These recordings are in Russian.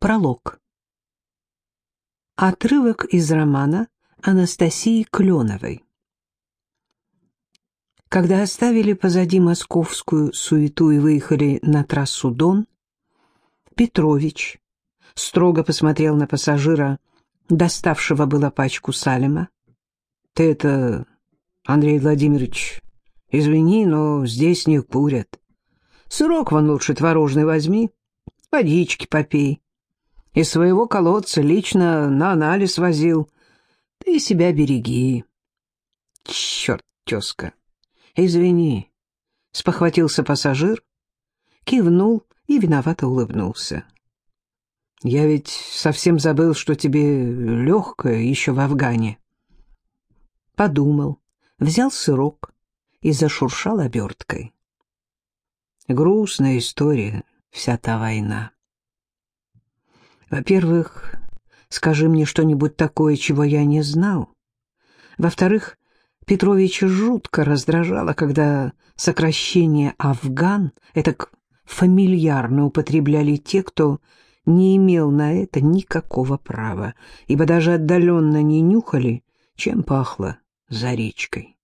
Пролог. Отрывок из романа Анастасии Кленовой. Когда оставили позади московскую суету и выехали на трассу Дон, Петрович строго посмотрел на пассажира, доставшего было пачку Салема. «Ты это, Андрей Владимирович, извини, но здесь не курят. Сырок вон лучше творожный возьми, водички попей». Из своего колодца лично на анализ возил. Ты себя береги. Черт, тезка, извини. Спохватился пассажир, кивнул и виновато улыбнулся. Я ведь совсем забыл, что тебе легкое еще в Афгане. Подумал, взял сырок и зашуршал оберткой. Грустная история вся та война. Во-первых, скажи мне что-нибудь такое, чего я не знал. Во-вторых, Петровича жутко раздражало, когда сокращение «Афган» это фамильярно употребляли те, кто не имел на это никакого права, ибо даже отдаленно не нюхали, чем пахло за речкой.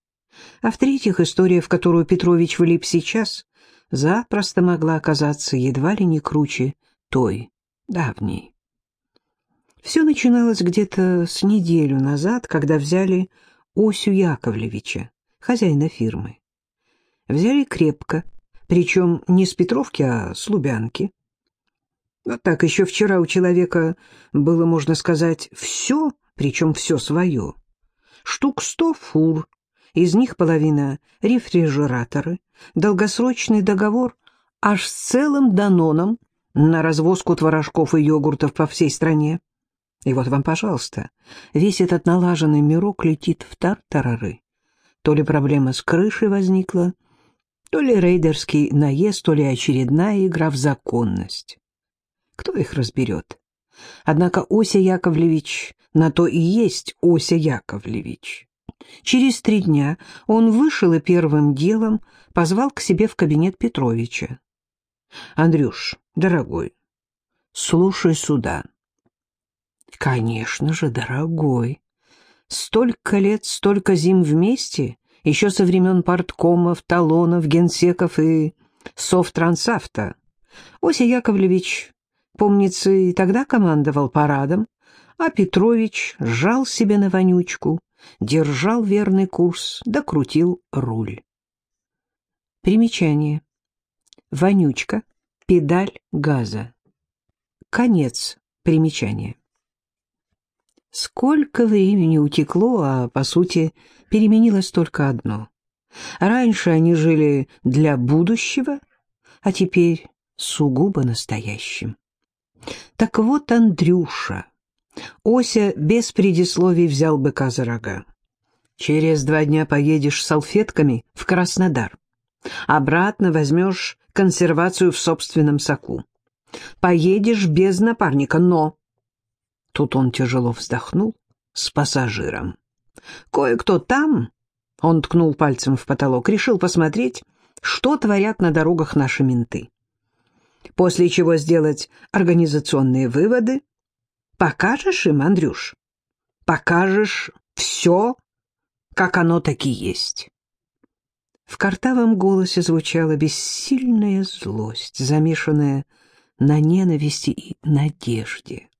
А в-третьих, история, в которую Петрович влип сейчас, запросто могла оказаться едва ли не круче той, давней. Все начиналось где-то с неделю назад, когда взяли Осю Яковлевича, хозяина фирмы. Взяли крепко, причем не с Петровки, а с Лубянки. Вот так еще вчера у человека было, можно сказать, все, причем все свое. Штук сто фур, из них половина рефрижераторы, долгосрочный договор аж с целым даноном на развозку творожков и йогуртов по всей стране. И вот вам, пожалуйста, весь этот налаженный мирок летит в тартарары. То ли проблема с крышей возникла, то ли рейдерский наезд, то ли очередная игра в законность. Кто их разберет? Однако Ося Яковлевич на то и есть Ося Яковлевич. Через три дня он вышел и первым делом позвал к себе в кабинет Петровича. «Андрюш, дорогой, слушай сюда». Конечно же, дорогой. Столько лет, столько зим вместе, еще со времен парткомов, талонов, генсеков и совтрансавта. Ося Яковлевич, помнится, и тогда командовал парадом, а Петрович сжал себе на вонючку, держал верный курс, докрутил руль. Примечание. Вонючка, педаль газа. Конец примечания. Сколько времени утекло, а, по сути, переменилось только одно. Раньше они жили для будущего, а теперь сугубо настоящим. Так вот, Андрюша, Ося без предисловий взял быка за рога. Через два дня поедешь с салфетками в Краснодар. Обратно возьмешь консервацию в собственном соку. Поедешь без напарника, но Тут он тяжело вздохнул с пассажиром. Кое-кто там, он ткнул пальцем в потолок, решил посмотреть, что творят на дорогах наши менты. После чего сделать организационные выводы. Покажешь им, Андрюш? Покажешь все, как оно таки есть. В картавом голосе звучала бессильная злость, замешанная на ненависти и надежде.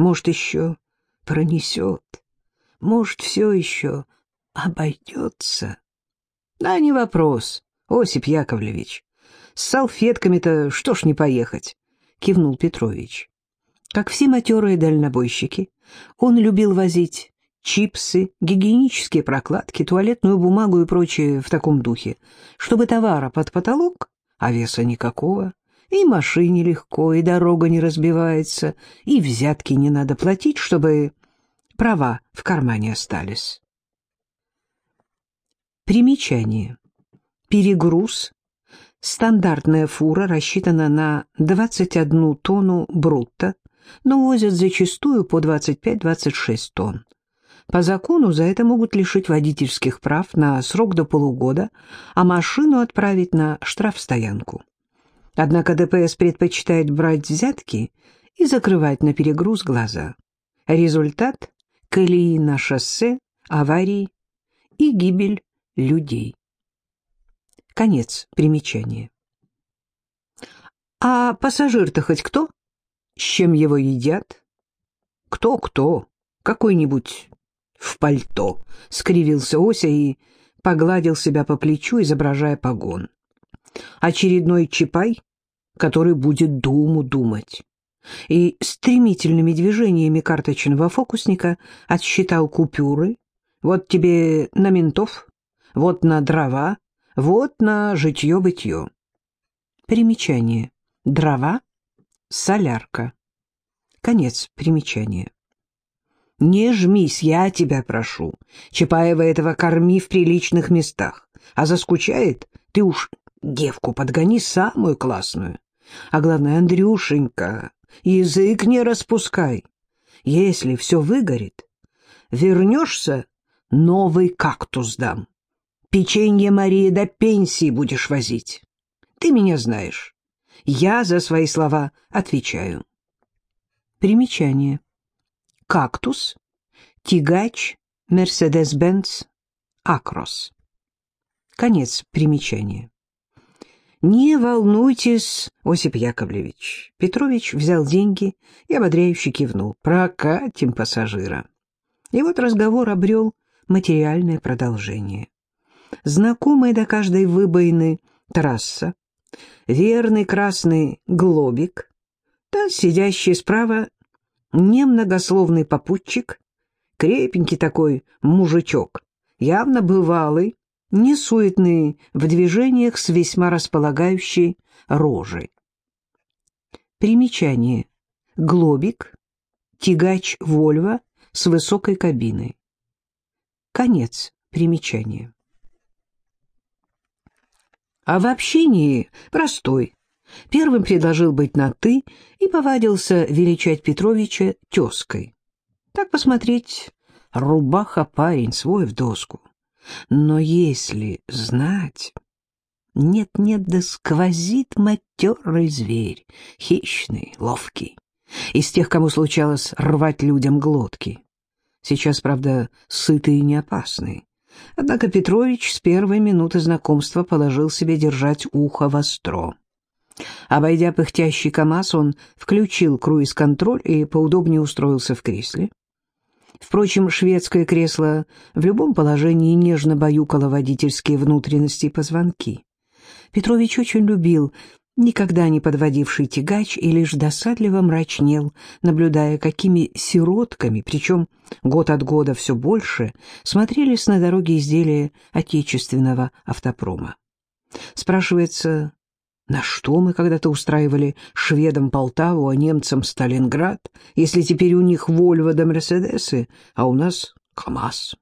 Может, еще пронесет. Может, все еще обойдется. Да, не вопрос, Осип Яковлевич. С салфетками-то что ж не поехать, кивнул Петрович. Как все матерые дальнобойщики, он любил возить чипсы, гигиенические прокладки, туалетную бумагу и прочее в таком духе, чтобы товара под потолок, а веса никакого, и машине легко, и дорога не разбивается, и взятки не надо платить, чтобы права в кармане остались. Примечание. Перегруз. Стандартная фура рассчитана на 21 тонну брутто, но возят зачастую по 25-26 тонн. По закону за это могут лишить водительских прав на срок до полугода, а машину отправить на штрафстоянку. Однако ДПС предпочитает брать взятки и закрывать на перегруз глаза. Результат — колеи на шоссе, аварии и гибель людей. Конец примечания. А пассажир-то хоть кто? С чем его едят? Кто-кто? Какой-нибудь в пальто, — скривился Ося и погладил себя по плечу, изображая погон. Очередной чапай, который будет думу думать. И стремительными движениями карточного фокусника отсчитал купюры. Вот тебе на ментов, вот на дрова, вот на житье-бытье. Примечание. Дрова, солярка. Конец примечания. Не жмись, я тебя прошу. Чапаева этого корми в приличных местах. А заскучает, ты уж девку подгони самую классную. А главное, Андрюшенька, язык не распускай. Если все выгорит, вернешься, новый кактус дам. Печенье Марии до пенсии будешь возить. Ты меня знаешь. Я за свои слова отвечаю. Примечание кактус, тягач, Мерседес-Бенц, Акрос. Конец примечания. «Не волнуйтесь, Осип Яковлевич». Петрович взял деньги и ободряюще кивнул. «Прокатим пассажира». И вот разговор обрел материальное продолжение. Знакомая до каждой выбоины трасса, верный красный глобик, да сидящий справа немногословный попутчик, крепенький такой мужичок, явно бывалый, несуетный в движениях с весьма располагающей рожей. Примечание. Глобик, тягач Вольво с высокой кабиной. Конец примечания. А в общении простой, Первым предложил быть на «ты» и повадился величать Петровича тезкой. Так посмотреть, рубаха парень свой в доску. Но если знать... Нет-нет, да сквозит матерый зверь, хищный, ловкий, из тех, кому случалось рвать людям глотки. Сейчас, правда, сытый и не опасный. Однако Петрович с первой минуты знакомства положил себе держать ухо востро. Обойдя пыхтящий КамАЗ, он включил круиз-контроль и поудобнее устроился в кресле. Впрочем, шведское кресло в любом положении нежно баюкало водительские внутренности и позвонки. Петрович очень любил никогда не подводивший тягач и лишь досадливо мрачнел, наблюдая, какими сиротками, причем год от года все больше, смотрелись на дороге изделия отечественного автопрома. Спрашивается, на что мы когда-то устраивали шведам Полтаву, а немцам Сталинград, если теперь у них Вольво да Мерседесы, а у нас КамАЗ?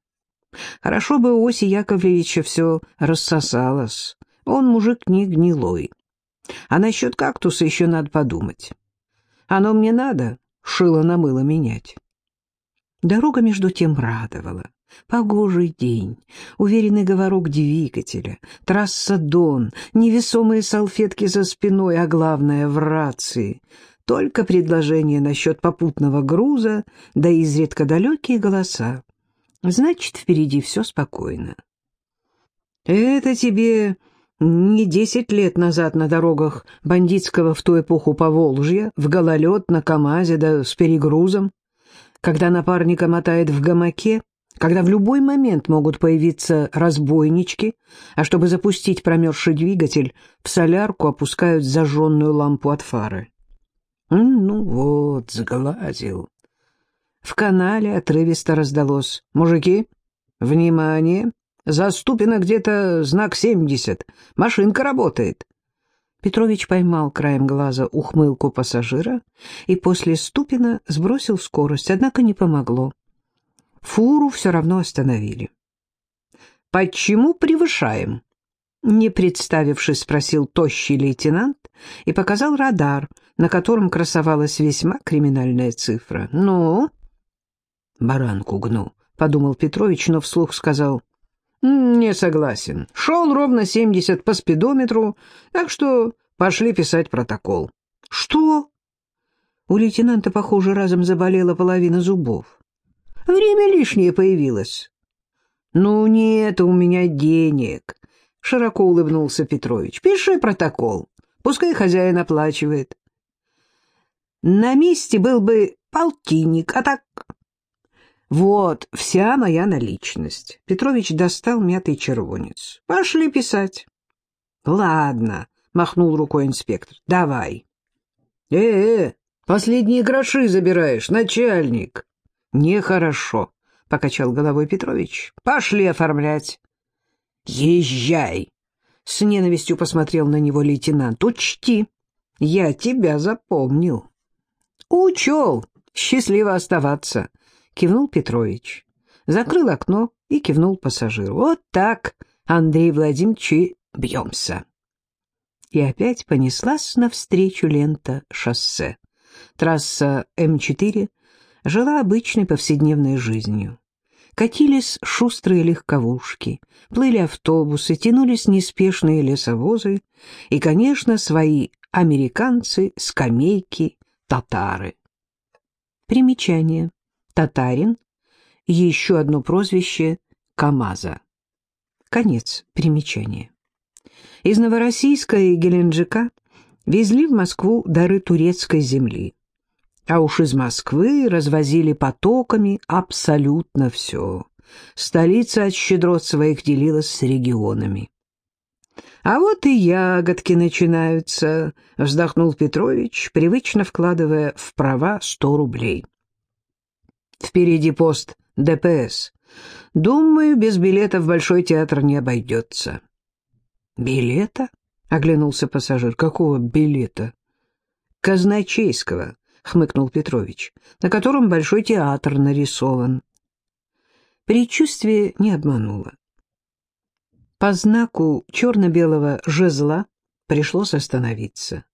Хорошо бы у Оси Яковлевича все рассосалось. Он мужик не гнилой. А насчет кактуса еще надо подумать. Оно мне надо шило на мыло менять. Дорога между тем радовала. Погожий день, уверенный говорок двигателя, трасса Дон, невесомые салфетки за спиной, а главное — в рации. Только предложение насчет попутного груза, да изредка далекие голоса. Значит, впереди все спокойно. Это тебе не десять лет назад на дорогах бандитского в ту эпоху Поволжья, в гололед, на КамАЗе да с перегрузом, когда напарника мотает в гамаке, когда в любой момент могут появиться разбойнички, а чтобы запустить промерзший двигатель, в солярку опускают зажженную лампу от фары. Ну вот, сглазил. В канале отрывисто раздалось. «Мужики, внимание! Заступено где-то знак семьдесят. Машинка работает». Петрович поймал краем глаза ухмылку пассажира и после Ступина сбросил скорость, однако не помогло. Фуру все равно остановили. «Почему превышаем?» Не представившись, спросил тощий лейтенант и показал радар, на котором красовалась весьма криминальная цифра. «Ну?» «Баранку гну», — подумал Петрович, но вслух сказал. «Не согласен. Шел ровно семьдесят по спидометру, так что пошли писать протокол». «Что?» У лейтенанта, похоже, разом заболела половина зубов. Время лишнее появилось. «Ну нет у меня денег», — широко улыбнулся Петрович. «Пиши протокол, пускай хозяин оплачивает». «На месте был бы полтинник, а так...» «Вот вся моя наличность». Петрович достал мятый червонец. «Пошли писать». «Ладно», — махнул рукой инспектор, — «давай». «Э-э, последние гроши забираешь, начальник». «Нехорошо», — покачал головой Петрович. «Пошли оформлять». «Езжай!» — с ненавистью посмотрел на него лейтенант. «Учти, я тебя запомнил». «Учел! Счастливо оставаться!» — кивнул Петрович. Закрыл окно и кивнул пассажиру. «Вот так, Андрей Владимирович, бьемся». И опять понеслась навстречу лента шоссе. Трасса М4 жила обычной повседневной жизнью. Катились шустрые легковушки, плыли автобусы, тянулись неспешные лесовозы и, конечно, свои американцы, скамейки, татары. Примечание. Татарин. Еще одно прозвище Камаза. Конец примечания. Из Новороссийска и Геленджика везли в Москву дары турецкой земли а уж из Москвы развозили потоками абсолютно все. Столица от щедрот своих делилась с регионами. «А вот и ягодки начинаются», — вздохнул Петрович, привычно вкладывая в права сто рублей. «Впереди пост ДПС. Думаю, без билета в Большой театр не обойдется». «Билета?» — оглянулся пассажир. «Какого билета?» «Казначейского», хмыкнул Петрович, на котором большой театр нарисован. Предчувствие не обмануло. По знаку черно-белого жезла пришлось остановиться.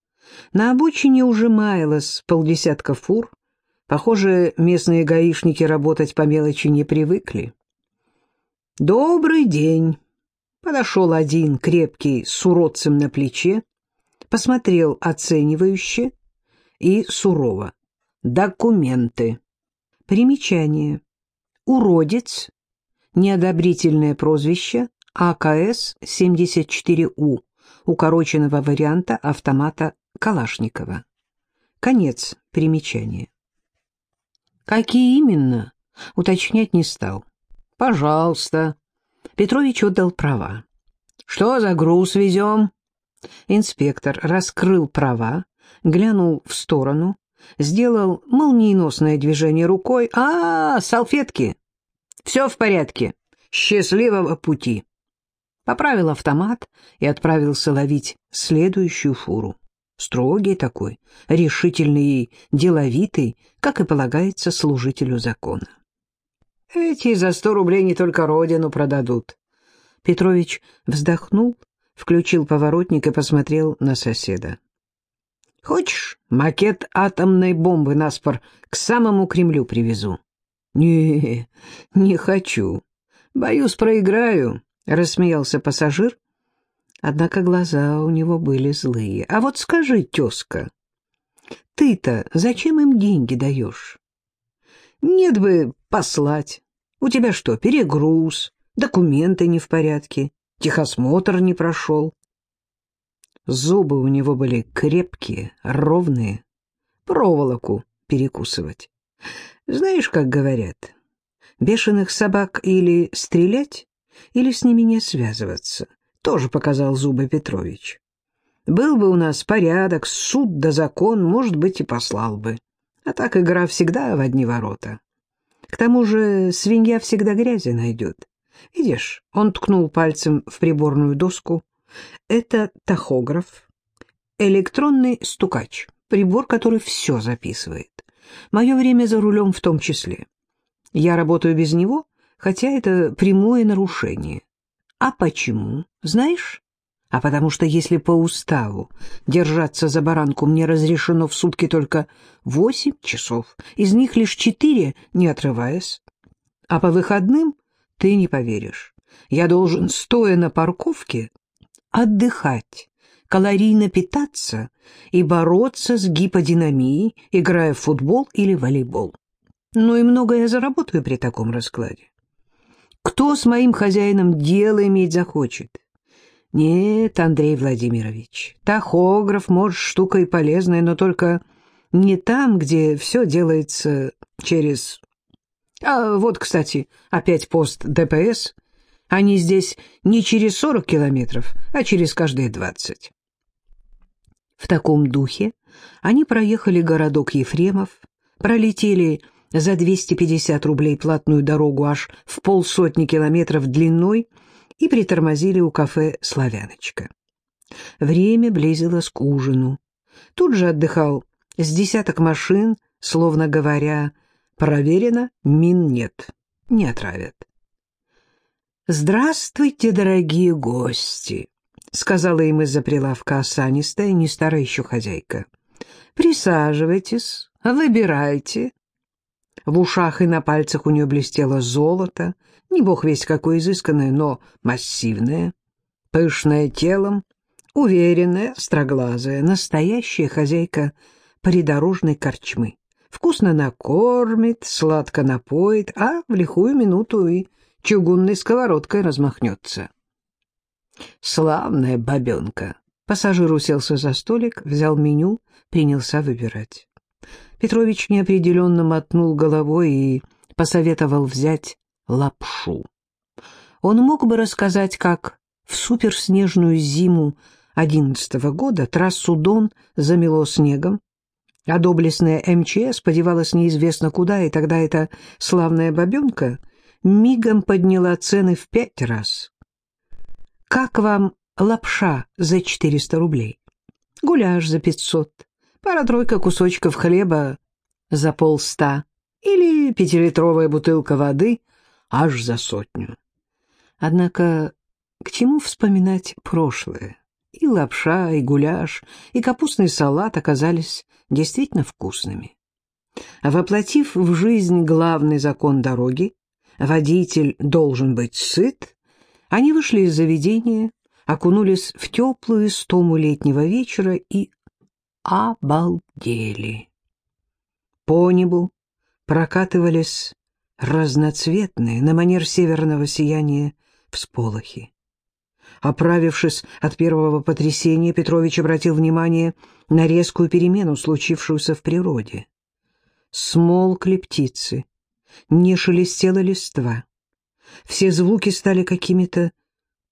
На обочине уже маялось полдесятка фур. Похоже, местные гаишники работать по мелочи не привыкли. «Добрый день!» Подошел один, крепкий, с уродцем на плече, посмотрел оценивающе и сурово. Документы. Примечание. Уродец. Неодобрительное прозвище АКС-74У, укороченного варианта автомата Калашникова. Конец примечания. Какие именно, уточнять не стал. Пожалуйста. Петрович отдал права. Что за груз везем? Инспектор раскрыл права, глянул в сторону, сделал молниеносное движение рукой. «А, салфетки! Все в порядке. Счастливого пути!» Поправил автомат и отправился ловить следующую фуру. Строгий такой, решительный и деловитый, как и полагается служителю закона. Эти за сто рублей не только родину продадут. Петрович вздохнул, включил поворотник и посмотрел на соседа. Хочешь, макет атомной бомбы наспор к самому Кремлю привезу? Не, не хочу. Боюсь, проиграю, рассмеялся пассажир. Однако глаза у него были злые. А вот скажи, тезка, ты-то зачем им деньги даешь? Нет бы послать. У тебя что, перегруз, документы не в порядке, техосмотр не прошел. Зубы у него были крепкие, ровные, проволоку перекусывать. Знаешь, как говорят, бешеных собак или стрелять, или с ними не связываться, тоже показал зубы Петрович. Был бы у нас порядок, суд да закон, может быть, и послал бы. А так игра всегда в одни ворота. К тому же свинья всегда грязи найдет. Видишь, он ткнул пальцем в приборную доску, это тахограф, электронный стукач, прибор, который все записывает. Мое время за рулем в том числе. Я работаю без него, хотя это прямое нарушение. А почему, знаешь? А потому что если по уставу держаться за баранку мне разрешено в сутки только восемь часов, из них лишь четыре, не отрываясь, а по выходным ты не поверишь. Я должен, стоя на парковке, отдыхать калорийно питаться и бороться с гиподинамией, играя в футбол или волейбол. Но и многое заработаю при таком раскладе. Кто с моим хозяином дело иметь захочет? Нет, Андрей Владимирович, тахограф, может, штука и полезная, но только не там, где все делается через... А вот, кстати, опять пост ДПС. Они здесь не через 40 километров, а через каждые 20. В таком духе они проехали городок Ефремов, пролетели за 250 рублей платную дорогу аж в полсотни километров длиной и притормозили у кафе «Славяночка». Время близилось к ужину. Тут же отдыхал с десяток машин, словно говоря, проверено, мин нет, не отравят. «Здравствуйте, дорогие гости!» — сказала им из-за прилавка осанистая, не старая еще хозяйка. «Присаживайтесь, выбирайте». В ушах и на пальцах у нее блестело золото, не бог весь какое изысканное, но массивное, пышное телом, уверенная, строглазая, настоящая хозяйка придорожной корчмы. Вкусно накормит, сладко напоит, а в лихую минуту и чугунной сковородкой размахнется. Славная бабенка. Пассажир уселся за столик, взял меню, принялся выбирать. Петрович неопределенно мотнул головой и посоветовал взять лапшу. Он мог бы рассказать, как в суперснежную зиму одиннадцатого года трассу Дон замело снегом, а доблестная МЧС подевалась неизвестно куда, и тогда эта славная бабенка мигом подняла цены в пять раз. «Как вам лапша за четыреста рублей? Гуляш за пятьсот, пара-тройка кусочков хлеба за полста или пятилитровая бутылка воды аж за сотню. Однако к чему вспоминать прошлое? И лапша, и гуляш, и капустный салат оказались действительно вкусными. Воплотив в жизнь главный закон дороги, водитель должен быть сыт, они вышли из заведения, окунулись в теплую стому летнего вечера и обалдели. По небу прокатывались разноцветные, на манер северного сияния, всполохи. Оправившись от первого потрясения, Петрович обратил внимание на резкую перемену, случившуюся в природе. Смолкли птицы, не шелестела листва. Все звуки стали какими-то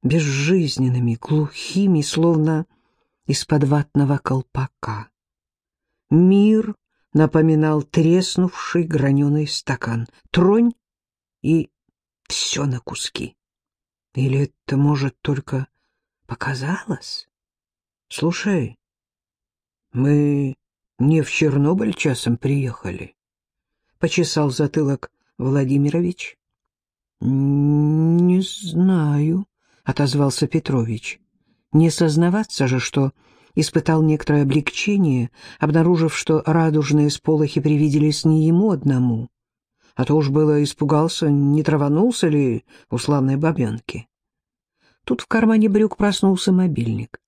безжизненными, глухими, словно из-под ватного колпака. Мир напоминал треснувший граненый стакан. Тронь — и все на куски. Или это, может, только показалось? Слушай, мы не в Чернобыль часом приехали? Почесал затылок Владимирович. Не знаю, отозвался Петрович. Не сознаваться же, что испытал некоторое облегчение, обнаружив, что радужные сполохи привиделись не ему одному, а то уж было испугался, не траванулся ли у славной бабенки. Тут в кармане брюк проснулся мобильник.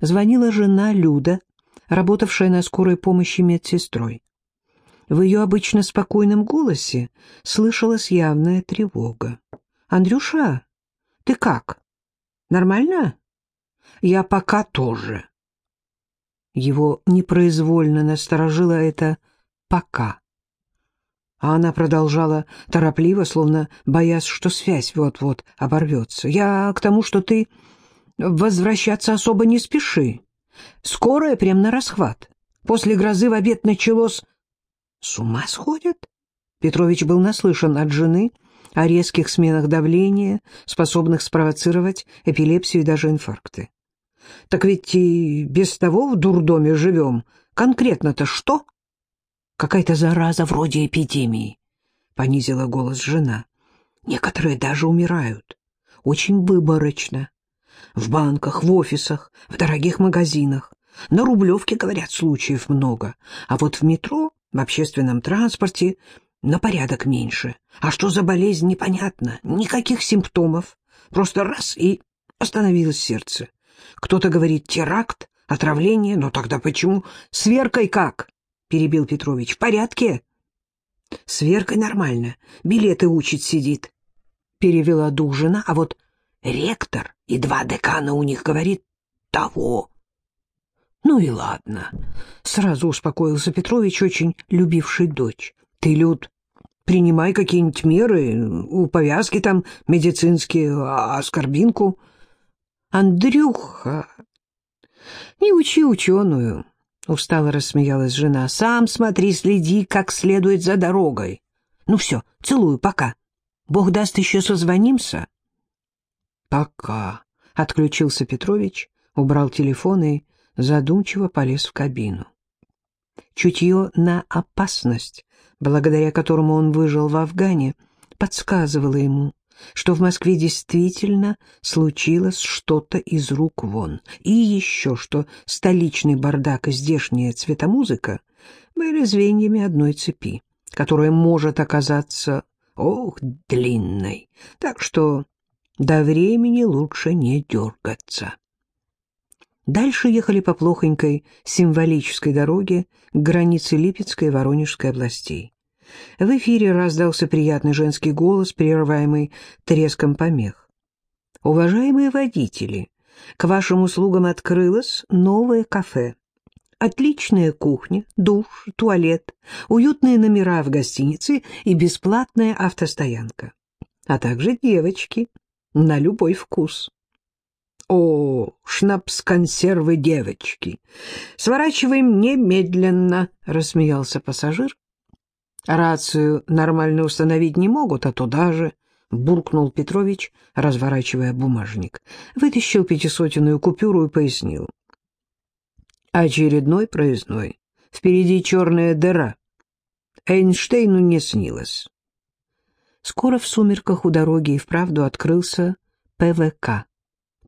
Звонила жена Люда, работавшая на скорой помощи медсестрой. В ее обычно спокойном голосе слышалась явная тревога. «Андрюша, ты как? Нормально?» «Я пока тоже», его непроизвольно насторожило это «пока». А она продолжала торопливо, словно боясь, что связь вот-вот оборвется. «Я к тому, что ты возвращаться особо не спеши. Скорая прям на расхват. После грозы в обед началось...» «С ума сходят?» Петрович был наслышан от жены о резких сменах давления, способных спровоцировать эпилепсию и даже инфаркты. Так ведь и без того в дурдоме живем. Конкретно-то что? Какая-то зараза вроде эпидемии, — понизила голос жена. Некоторые даже умирают. Очень выборочно. В банках, в офисах, в дорогих магазинах. На Рублевке, говорят, случаев много. А вот в метро, в общественном транспорте на порядок меньше. А что за болезнь, непонятно. Никаких симптомов. Просто раз — и остановилось сердце Кто-то говорит теракт, отравление, но тогда почему? С Веркой как? Перебил Петрович. В порядке? С Веркой нормально. Билеты учит сидит. Перевела дух жена, а вот ректор и два декана у них, говорит, того. Ну и ладно. Сразу успокоился Петрович, очень любивший дочь. Ты, Люд, принимай какие-нибудь меры, у повязки там медицинские, а скорбинку. Андрюха, не учи ученую, устало рассмеялась жена. Сам смотри, следи, как следует за дорогой. Ну все, целую, пока. Бог даст, еще созвонимся. Пока, отключился Петрович, убрал телефон и задумчиво полез в кабину. Чутье на опасность, благодаря которому он выжил в Афгане, подсказывало ему, что в Москве действительно случилось что-то из рук вон, и еще что столичный бардак и здешняя цветомузыка были звеньями одной цепи, которая может оказаться, ох, длинной, так что до времени лучше не дергаться. Дальше ехали по плохонькой символической дороге к границе Липецкой и Воронежской областей. В эфире раздался приятный женский голос, прерываемый треском помех. «Уважаемые водители, к вашим услугам открылось новое кафе. Отличная кухня, душ, туалет, уютные номера в гостинице и бесплатная автостоянка. А также девочки на любой вкус». «О, шнапс-консервы девочки! Сворачиваем немедленно!» — рассмеялся пассажир. «Рацию нормально установить не могут, а туда же!» — буркнул Петрович, разворачивая бумажник. Вытащил пятисотенную купюру и пояснил. «Очередной проездной. Впереди черная дыра. Эйнштейну не снилось». Скоро в сумерках у дороги и вправду открылся ПВК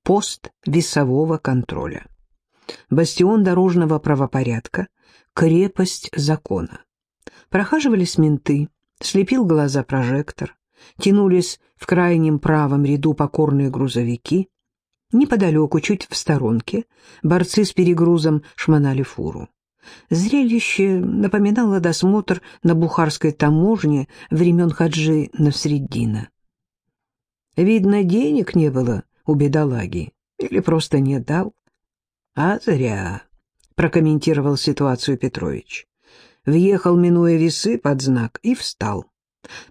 пост весового контроля. Бастион дорожного правопорядка, крепость закона. Прохаживались менты, слепил глаза прожектор, тянулись в крайнем правом ряду покорные грузовики. Неподалеку, чуть в сторонке, борцы с перегрузом шмонали фуру. Зрелище напоминало досмотр на бухарской таможне времен Хаджи Насреддина. Видно, денег не было у бедолаги. Или просто не дал. А зря, прокомментировал ситуацию Петрович. Въехал, минуя весы, под знак и встал.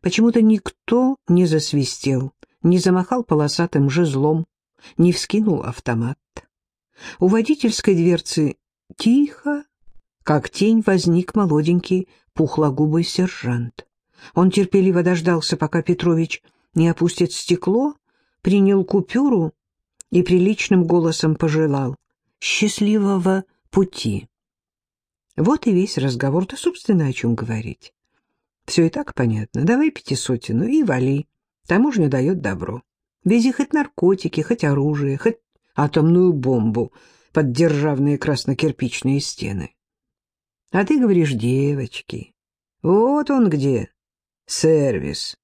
Почему-то никто не засвистел, не замахал полосатым жезлом, не вскинул автомат. У водительской дверцы тихо, как тень, возник молоденький пухлогубый сержант. Он терпеливо дождался, пока Петрович не опустит стекло, принял купюру и приличным голосом пожелал «счастливого пути». Вот и весь разговор, да, собственно, о чем говорить. Все и так понятно. Давай пятисотину и вали. Таможня дает добро. Вези хоть наркотики, хоть оружие, хоть атомную бомбу под державные краснокирпичные стены. А ты говоришь, девочки, вот он где, сервис.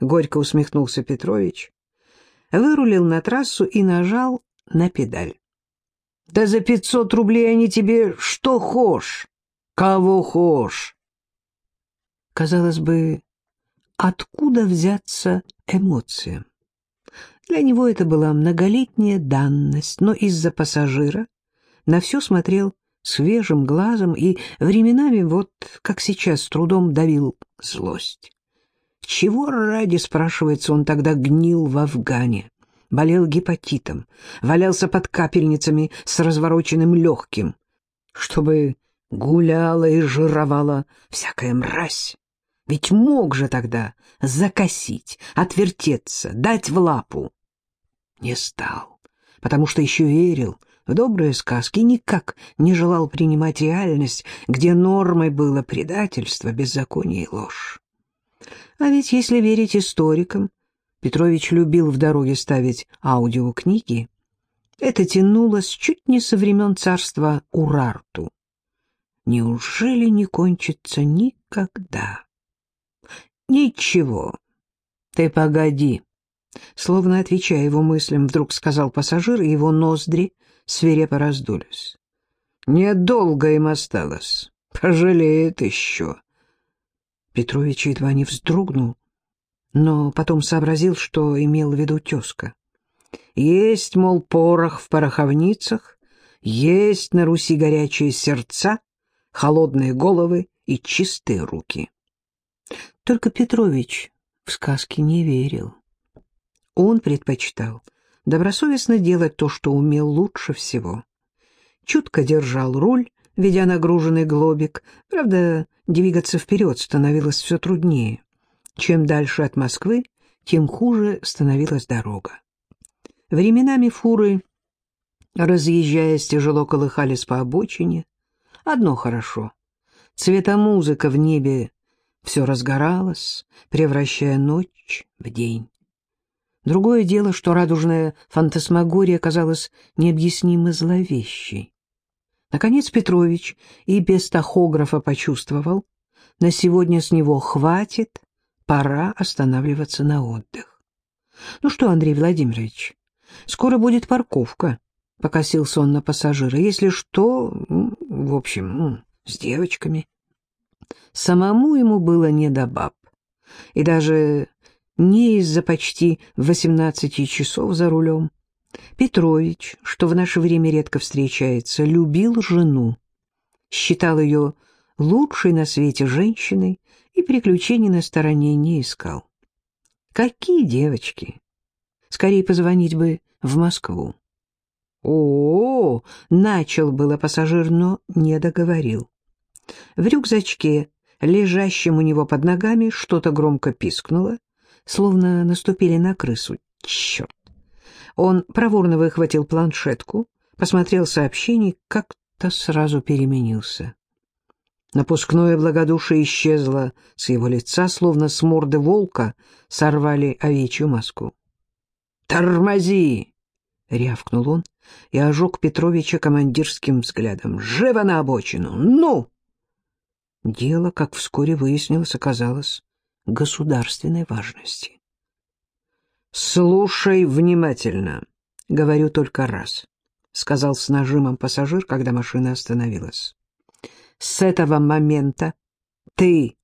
Горько усмехнулся Петрович вырулил на трассу и нажал на педаль. «Да за пятьсот рублей они тебе что хошь, кого хошь!» Казалось бы, откуда взяться эмоциям? Для него это была многолетняя данность, но из-за пассажира на все смотрел свежим глазом и временами, вот как сейчас, трудом давил злость. Чего ради, спрашивается, он тогда гнил в Афгане? Болел гепатитом, валялся под капельницами с развороченным легким, чтобы гуляла и жировала всякая мразь. Ведь мог же тогда закосить, отвертеться, дать в лапу. Не стал, потому что еще верил в добрые сказки и никак не желал принимать реальность, где нормой было предательство, беззаконие и ложь. А ведь, если верить историкам, Петрович любил в дороге ставить аудиокниги. Это тянулось чуть не со времен царства Урарту. Неужели не кончится никогда? Ничего. Ты погоди. Словно отвечая его мыслям, вдруг сказал пассажир, и его ноздри свирепо раздулись. Недолго им осталось. Пожалеет еще. Петрович едва не вздрогнул, но потом сообразил, что имел в виду тезка. Есть, мол, порох в пороховницах, есть на Руси горячие сердца, холодные головы и чистые руки. Только Петрович в сказки не верил. Он предпочитал добросовестно делать то, что умел лучше всего. Чутко держал руль, ведя нагруженный глобик. Правда, двигаться вперед становилось все труднее. Чем дальше от Москвы, тем хуже становилась дорога. Временами фуры, разъезжаясь, тяжело колыхались по обочине. Одно хорошо. Цветомузыка в небе все разгоралось, превращая ночь в день. Другое дело, что радужная фантасмагория казалась необъяснимо зловещей. Наконец Петрович и без тахографа почувствовал, на сегодня с него хватит, пора останавливаться на отдых. — Ну что, Андрей Владимирович, скоро будет парковка, — покосился он на пассажира. — Если что, в общем, с девочками. Самому ему было не до баб. И даже не из-за почти восемнадцати часов за рулем. Петрович, что в наше время редко встречается, любил жену, считал ее лучшей на свете женщиной и приключений на стороне не искал. Какие девочки! Скорее позвонить бы в Москву. О, -о, -о начал было пассажир, но не договорил. В рюкзачке, лежащем у него под ногами, что-то громко пискнуло, словно наступили на крысу. Черт! Он проворно выхватил планшетку, посмотрел сообщение, как-то сразу переменился. Напускное благодушие исчезло с его лица, словно с морды волка сорвали овечью маску. «Тормози!» — рявкнул он и ожег Петровича командирским взглядом. «Живо на обочину! Ну!» Дело, как вскоре выяснилось, оказалось государственной важности. «Слушай внимательно, говорю только раз», — сказал с нажимом пассажир, когда машина остановилась. «С этого момента ты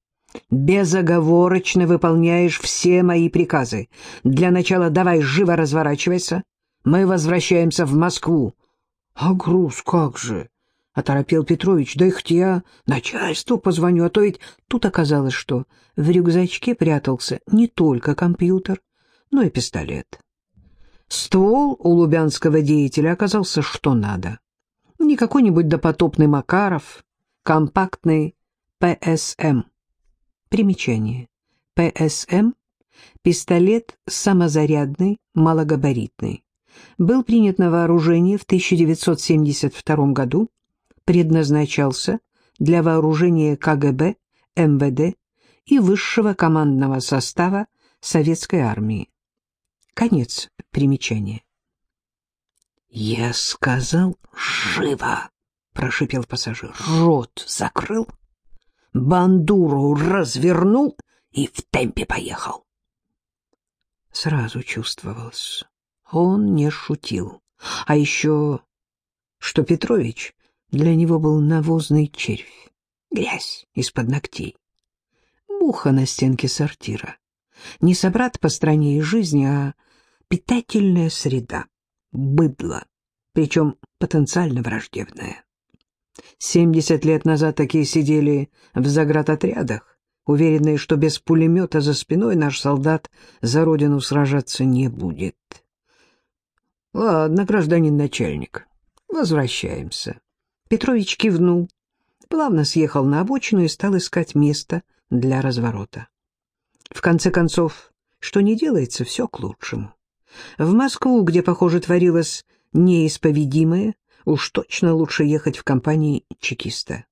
безоговорочно выполняешь все мои приказы. Для начала давай живо разворачивайся. Мы возвращаемся в Москву». «А груз как же?» — оторопел Петрович. «Да их я начальству позвоню, а то ведь...» Тут оказалось, что в рюкзачке прятался не только компьютер, но и пистолет. Ствол у лубянского деятеля оказался что надо. Не какой-нибудь допотопный Макаров, компактный ПСМ. Примечание. ПСМ — пистолет самозарядный, малогабаритный. Был принят на вооружение в 1972 году предназначался для вооружения КГБ, МВД и высшего командного состава советской армии. Конец примечания. «Я сказал живо!» — прошипел пассажир. «Рот закрыл, бандуру развернул и в темпе поехал». Сразу чувствовалось, он не шутил. А еще, что Петрович для него был навозный червь, грязь из-под ногтей. Муха на стенке сортира. Не собрат по стране и жизни, а питательная среда, быдло, причем потенциально враждебное. Семьдесят лет назад такие сидели в заградотрядах, уверенные, что без пулемета за спиной наш солдат за родину сражаться не будет. Ладно, гражданин начальник, возвращаемся. Петрович кивнул, плавно съехал на обочину и стал искать место для разворота. В конце концов, что не делается, все к лучшему. В Москву, где, похоже, творилось неисповедимое, уж точно лучше ехать в компании чекиста.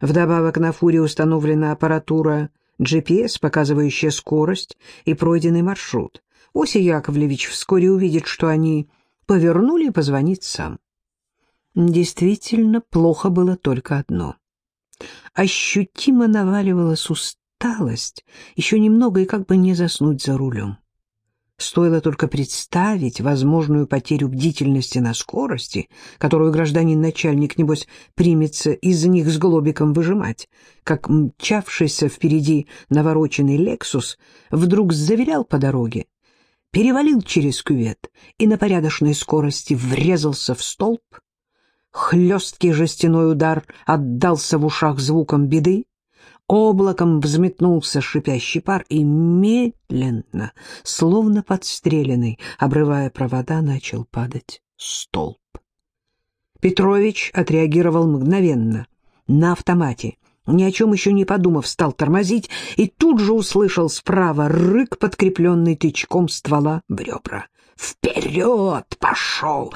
Вдобавок на фуре установлена аппаратура GPS, показывающая скорость и пройденный маршрут. Оси Яковлевич вскоре увидит, что они повернули и позвонит сам. Действительно, плохо было только одно. Ощутимо наваливалась усталость, еще немного и как бы не заснуть за рулем. Стоило только представить возможную потерю бдительности на скорости, которую гражданин-начальник, небось, примется из них с глобиком выжимать, как мчавшийся впереди навороченный «Лексус» вдруг завилял по дороге, перевалил через кювет и на порядочной скорости врезался в столб. Хлесткий жестяной удар отдался в ушах звуком беды, Облаком взметнулся шипящий пар и медленно, словно подстреленный, обрывая провода, начал падать столб. Петрович отреагировал мгновенно, на автомате, ни о чем еще не подумав, стал тормозить и тут же услышал справа рык, подкрепленный тычком ствола в ребра. «Вперед! Пошел!»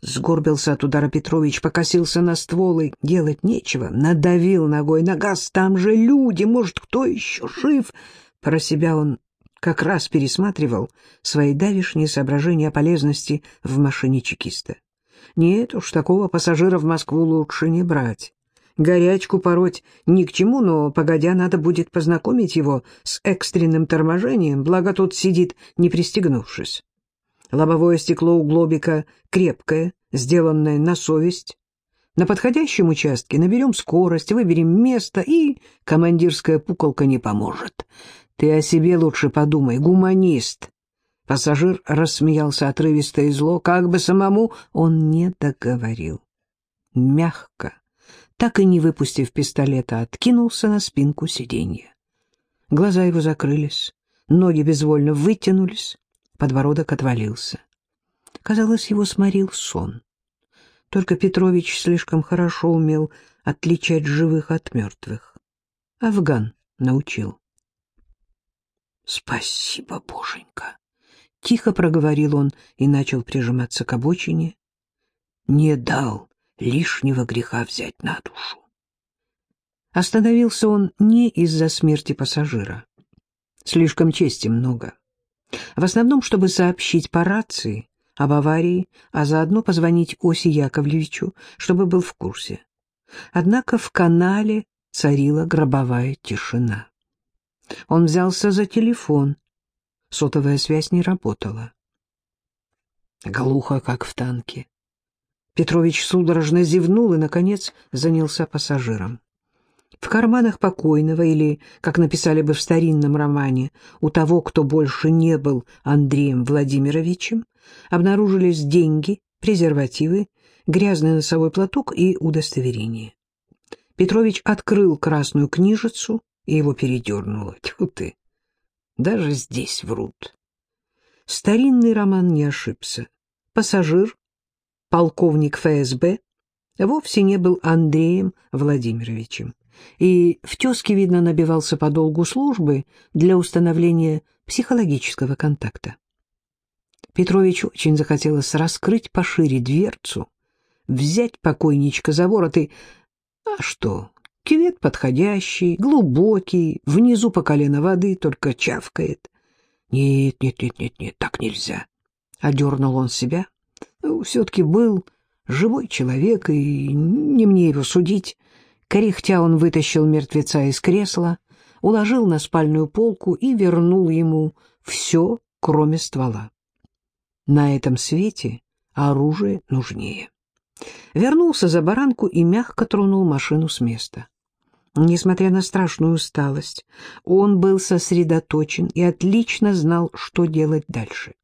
Сгорбился от удара Петрович, покосился на ствол и делать нечего. Надавил ногой на газ, там же люди, может, кто еще жив? Про себя он как раз пересматривал свои давишние соображения о полезности в машине чекиста. Нет уж, такого пассажира в Москву лучше не брать. Горячку пороть ни к чему, но, погодя, надо будет познакомить его с экстренным торможением, благо тот сидит, не пристегнувшись. Лобовое стекло у Глобика крепкое, сделанное на совесть. На подходящем участке наберем скорость, выберем место, и командирская пуколка не поможет. Ты о себе лучше подумай, гуманист. Пассажир рассмеялся отрывисто и зло, как бы самому он не договорил. Мягко, так и не выпустив пистолета, откинулся на спинку сиденья. Глаза его закрылись, ноги безвольно вытянулись, подбородок отвалился. Казалось, его сморил сон. Только Петрович слишком хорошо умел отличать живых от мертвых. Афган научил. «Спасибо, боженька!» — тихо проговорил он и начал прижиматься к обочине. «Не дал лишнего греха взять на душу». Остановился он не из-за смерти пассажира. Слишком чести много. В основном, чтобы сообщить по рации об аварии, а заодно позвонить Оси Яковлевичу, чтобы был в курсе. Однако в канале царила гробовая тишина. Он взялся за телефон. Сотовая связь не работала. Глухо, как в танке. Петрович судорожно зевнул и, наконец, занялся пассажиром. В карманах покойного или, как написали бы в старинном романе, у того, кто больше не был Андреем Владимировичем, обнаружились деньги, презервативы, грязный носовой платок и удостоверение. Петрович открыл красную книжицу, и его передернуло. Тьфу ты! Даже здесь врут. Старинный роман не ошибся. Пассажир, полковник ФСБ, вовсе не был Андреем Владимировичем и в тезке, видно, набивался по долгу службы для установления психологического контакта. Петрович очень захотелось раскрыть пошире дверцу, взять покойничка за ворот и... А что, кювет подходящий, глубокий, внизу по колено воды, только чавкает. Нет, нет, нет, нет, нет, так нельзя. Одернул он себя. Ну, все-таки был живой человек, и не мне его судить. Кряхтя он вытащил мертвеца из кресла, уложил на спальную полку и вернул ему все, кроме ствола. На этом свете оружие нужнее. Вернулся за баранку и мягко тронул машину с места. Несмотря на страшную усталость, он был сосредоточен и отлично знал, что делать дальше.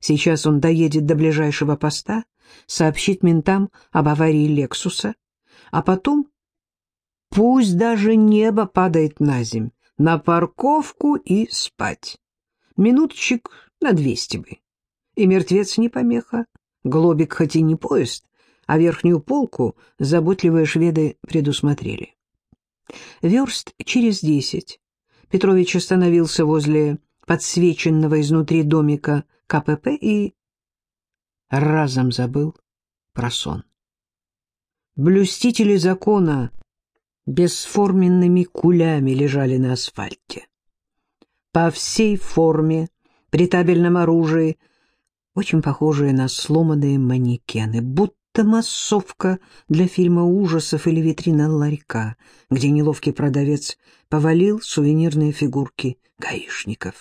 Сейчас он доедет до ближайшего поста, сообщит ментам об аварии «Лексуса», а потом Пусть даже небо падает на земь, на парковку и спать. Минуточек на двести бы. И мертвец не помеха. Глобик хоть и не поезд, а верхнюю полку заботливые шведы предусмотрели. Верст через десять Петрович остановился возле подсвеченного изнутри домика КПП и разом забыл про сон. Блюстители закона бесформенными кулями лежали на асфальте. По всей форме, при табельном оружии, очень похожие на сломанные манекены, будто массовка для фильма ужасов или витрина ларька, где неловкий продавец повалил сувенирные фигурки гаишников.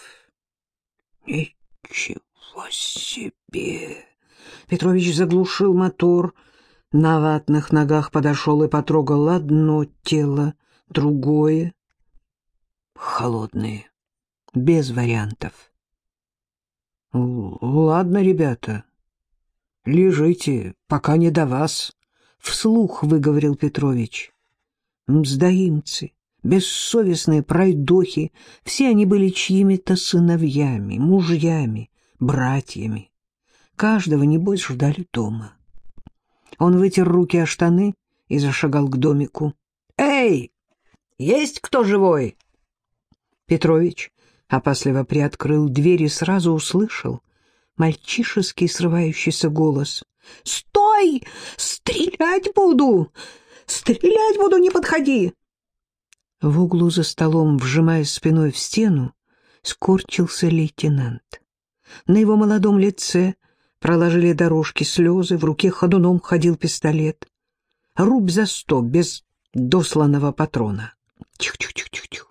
Ничего себе! Петрович заглушил мотор, на ватных ногах подошел и потрогал одно тело, другое. Холодные, без вариантов. «Ладно, ребята, лежите, пока не до вас», — вслух выговорил Петрович. Мздоимцы, бессовестные пройдохи, все они были чьими-то сыновьями, мужьями, братьями. Каждого, небось, ждали дома. Он вытер руки о штаны и зашагал к домику. «Эй, есть кто живой?» Петрович опасливо приоткрыл дверь и сразу услышал мальчишеский срывающийся голос. «Стой! Стрелять буду! Стрелять буду, не подходи!» В углу за столом, вжимаясь спиной в стену, скорчился лейтенант. На его молодом лице проложили дорожки слезы, в руке ходуном ходил пистолет. Рубь за сто, без досланного патрона. Тихо-тихо-тихо-тихо.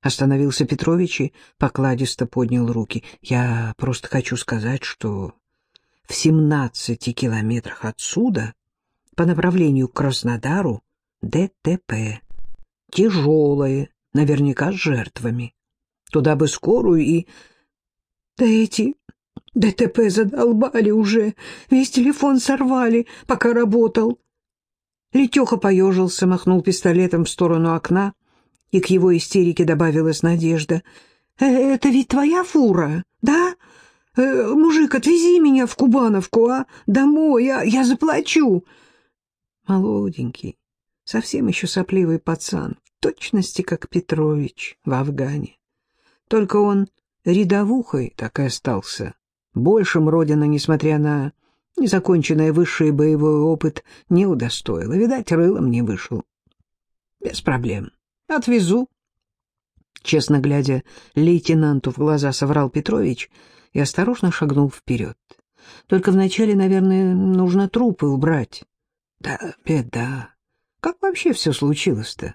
Остановился Петрович и покладисто поднял руки. Я просто хочу сказать, что в семнадцати километрах отсюда, по направлению к Краснодару, ДТП. Тяжелое, наверняка с жертвами. Туда бы скорую и... Да эти ДТП задолбали уже, весь телефон сорвали, пока работал. Летеха поежился, махнул пистолетом в сторону окна, и к его истерике добавилась надежда. «Э, «Это ведь твоя фура, да? Э, мужик, отвези меня в Кубановку, а? Домой, я, я заплачу». Молоденький, совсем еще сопливый пацан, в точности как Петрович в Афгане. Только он рядовухой так и остался. Большим Родина, несмотря на незаконченный высший боевой опыт, не удостоила. Видать, рылом не вышел. Без проблем. Отвезу. Честно глядя лейтенанту в глаза, соврал Петрович и осторожно шагнул вперед. Только вначале, наверное, нужно трупы убрать. Да, беда. Как вообще все случилось-то?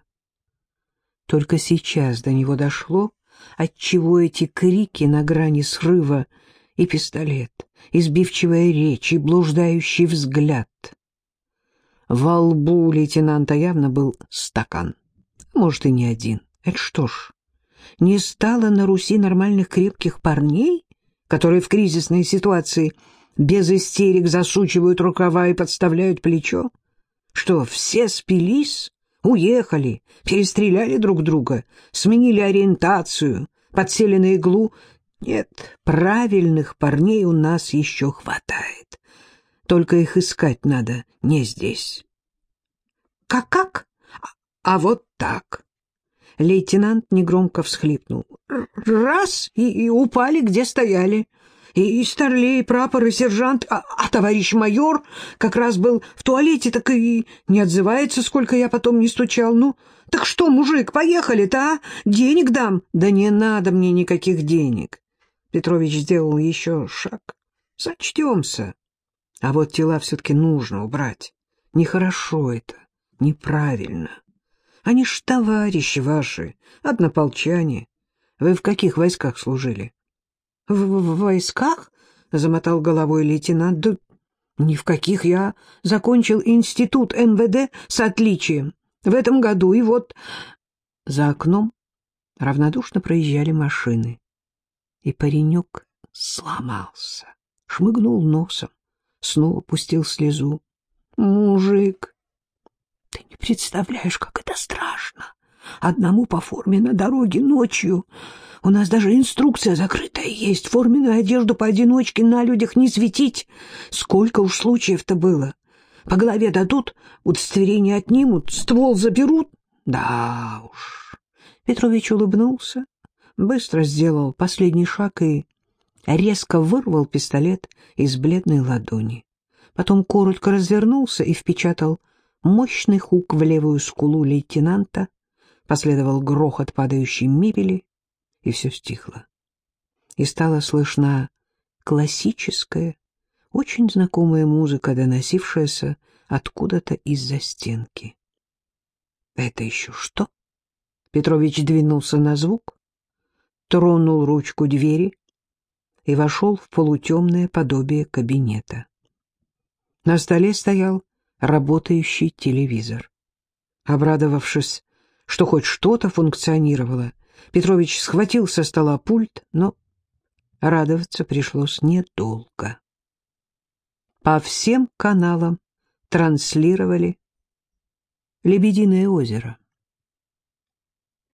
Только сейчас до него дошло, отчего эти крики на грани срыва и пистолет, избивчивая речь и блуждающий взгляд. Во лбу лейтенанта явно был стакан, может, и не один. Это что ж, не стало на Руси нормальных крепких парней, которые в кризисной ситуации без истерик засучивают рукава и подставляют плечо? Что, все спились, уехали, перестреляли друг друга, сменили ориентацию, подсели на иглу нет, правильных парней у нас еще хватает. Только их искать надо не здесь. Как-как? А вот так. Лейтенант негромко всхлипнул. Раз и, и упали, где стояли. И, и старлей, прапор, и сержант, а, а товарищ майор как раз был в туалете, так и не отзывается, сколько я потом не стучал. Ну, так что, мужик, поехали-то, а? Денег дам? Да не надо мне никаких денег. Петрович сделал еще шаг. Сочтемся. А вот тела все-таки нужно убрать. Нехорошо это, неправильно. Они ж товарищи ваши, однополчане. Вы в каких войсках служили? В, в войсках? Замотал головой лейтенант. Да ни в каких. Я закончил институт МВД с отличием. В этом году и вот... За окном равнодушно проезжали машины и паренек сломался, шмыгнул носом, снова пустил слезу. «Мужик, ты не представляешь, как это страшно! Одному по форме на дороге ночью. У нас даже инструкция закрытая есть. Форменную одежду поодиночке на людях не светить. Сколько уж случаев-то было. По голове дадут, удостоверение отнимут, ствол заберут. Да уж. Петрович улыбнулся, быстро сделал последний шаг и резко вырвал пистолет из бледной ладони. Потом коротко развернулся и впечатал мощный хук в левую скулу лейтенанта, последовал грохот падающей мебели, и все стихло. И стала слышна классическая, очень знакомая музыка, доносившаяся откуда-то из-за стенки. «Это еще что?» Петрович двинулся на звук, тронул ручку двери и вошел в полутемное подобие кабинета. На столе стоял работающий телевизор. Обрадовавшись, что хоть что-то функционировало, Петрович схватил со стола пульт, но радоваться пришлось недолго. По всем каналам транслировали «Лебединое озеро».